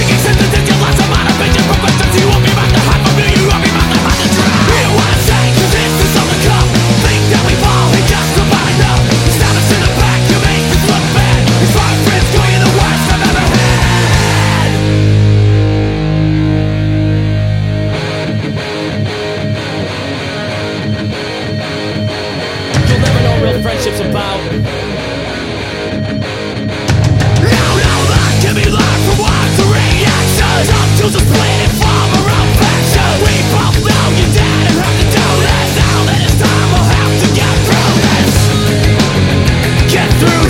singing Get through